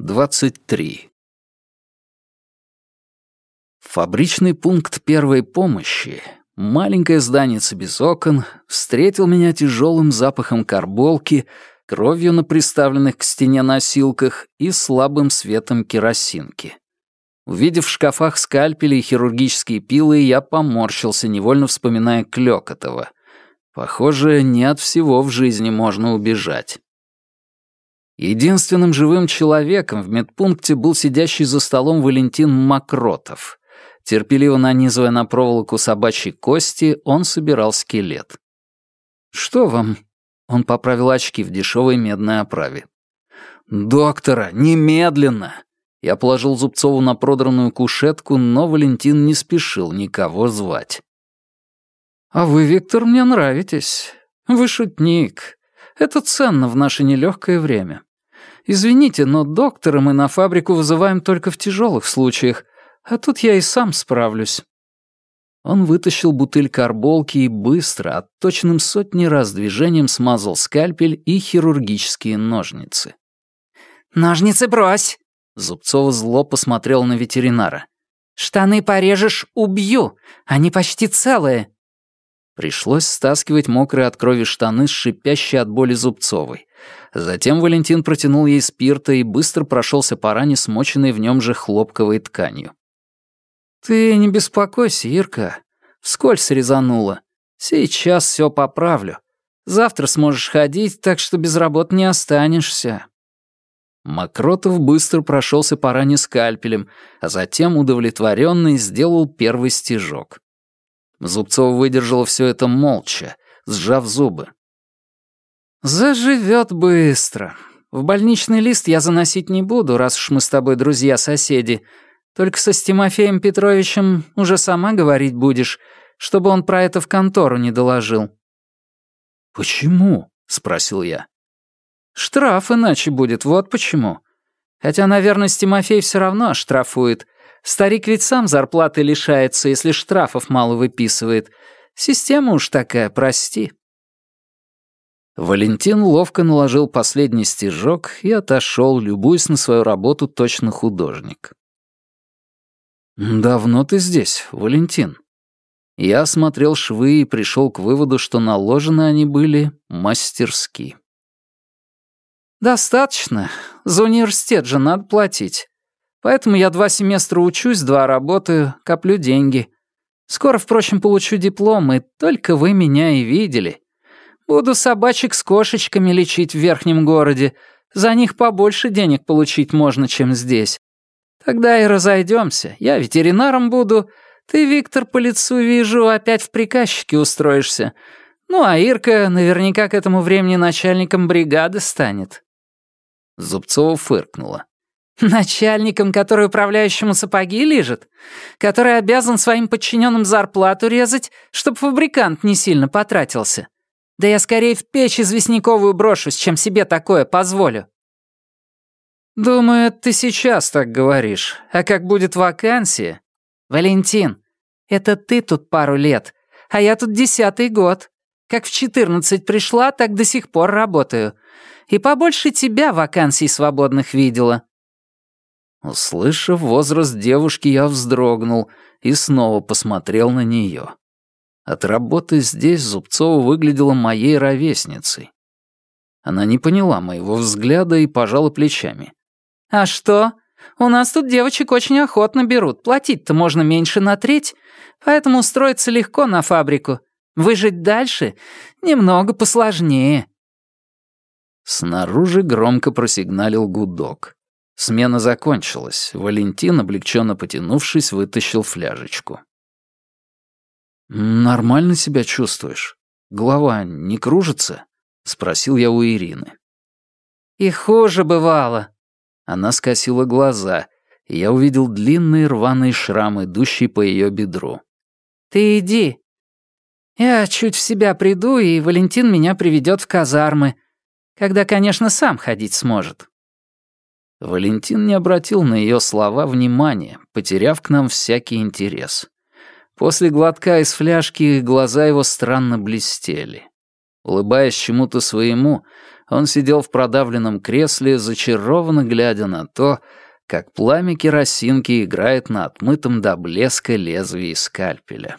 23. Фабричный пункт первой помощи, маленькое зданице без окон, встретил меня тяжелым запахом карболки, кровью на приставленных к стене носилках и слабым светом керосинки. Увидев в шкафах скальпели и хирургические пилы, я поморщился, невольно вспоминая Клёкотова. Похоже, не от всего в жизни можно убежать. Единственным живым человеком в медпункте был сидящий за столом Валентин Макротов. Терпеливо нанизывая на проволоку собачьи кости, он собирал скелет. «Что вам?» Он поправил очки в дешевой медной оправе. «Доктора, немедленно!» Я положил Зубцову на продранную кушетку, но Валентин не спешил никого звать. «А вы, Виктор, мне нравитесь. Вы шутник. Это ценно в наше нелегкое время. Извините, но доктора мы на фабрику вызываем только в тяжелых случаях, а тут я и сам справлюсь». Он вытащил бутыль карболки и быстро, отточенным сотни раз движением смазал скальпель и хирургические ножницы. «Ножницы брось!» Зубцова зло посмотрел на ветеринара. «Штаны порежешь — убью! Они почти целые!» Пришлось стаскивать мокрые от крови штаны с шипящей от боли Зубцовой. Затем Валентин протянул ей спирта и быстро прошелся по ране, смоченной в нем же хлопковой тканью. «Ты не беспокойся, Ирка. Вскользь резанула. Сейчас все поправлю. Завтра сможешь ходить, так что без работы не останешься». Мокротов быстро прошелся по ране скальпелем, а затем, удовлетворенный, сделал первый стежок. Зубцова выдержала все это молча, сжав зубы. «Заживет быстро. В больничный лист я заносить не буду, раз уж мы с тобой друзья-соседи. Только со Стимофеем Петровичем уже сама говорить будешь, чтобы он про это в контору не доложил». «Почему?» — спросил я. «Штраф иначе будет, вот почему. Хотя, наверное, Стимофей все равно оштрафует. Старик ведь сам зарплаты лишается, если штрафов мало выписывает. Система уж такая, прости». Валентин ловко наложил последний стежок и отошел, любуясь на свою работу точно художник. «Давно ты здесь, Валентин?» Я осмотрел швы и пришел к выводу, что наложены они были мастерски. «Достаточно. За университет же надо платить. Поэтому я два семестра учусь, два работаю, коплю деньги. Скоро, впрочем, получу диплом, и только вы меня и видели. Буду собачек с кошечками лечить в верхнем городе. За них побольше денег получить можно, чем здесь. Тогда и разойдемся. Я ветеринаром буду. Ты, Виктор, по лицу вижу, опять в приказчике устроишься. Ну, а Ирка наверняка к этому времени начальником бригады станет». Зубцова фыркнула. «Начальником, который управляющему сапоги лежит? Который обязан своим подчиненным зарплату резать, чтобы фабрикант не сильно потратился? Да я скорее в печь известняковую брошусь, чем себе такое позволю». «Думаю, ты сейчас так говоришь. А как будет вакансия?» «Валентин, это ты тут пару лет, а я тут десятый год. Как в четырнадцать пришла, так до сих пор работаю. И побольше тебя вакансий свободных видела». Услышав возраст девушки, я вздрогнул и снова посмотрел на нее. От работы здесь Зубцова выглядела моей ровесницей. Она не поняла моего взгляда и пожала плечами. «А что? У нас тут девочек очень охотно берут. Платить-то можно меньше на треть, поэтому устроиться легко на фабрику. Выжить дальше немного посложнее». Снаружи громко просигналил гудок. Смена закончилась. Валентин, облегченно потянувшись, вытащил фляжечку. «Нормально себя чувствуешь? Голова не кружится?» — спросил я у Ирины. «И хуже бывало». Она скосила глаза, и я увидел длинный рваный шрам, идущий по ее бедру. «Ты иди. Я чуть в себя приду, и Валентин меня приведет в казармы, когда, конечно, сам ходить сможет». Валентин не обратил на ее слова внимания, потеряв к нам всякий интерес. После глотка из фляжки глаза его странно блестели. Улыбаясь чему-то своему, Он сидел в продавленном кресле, зачарованно глядя на то, как пламя керосинки играет на отмытом до блеска лезвии скальпеля.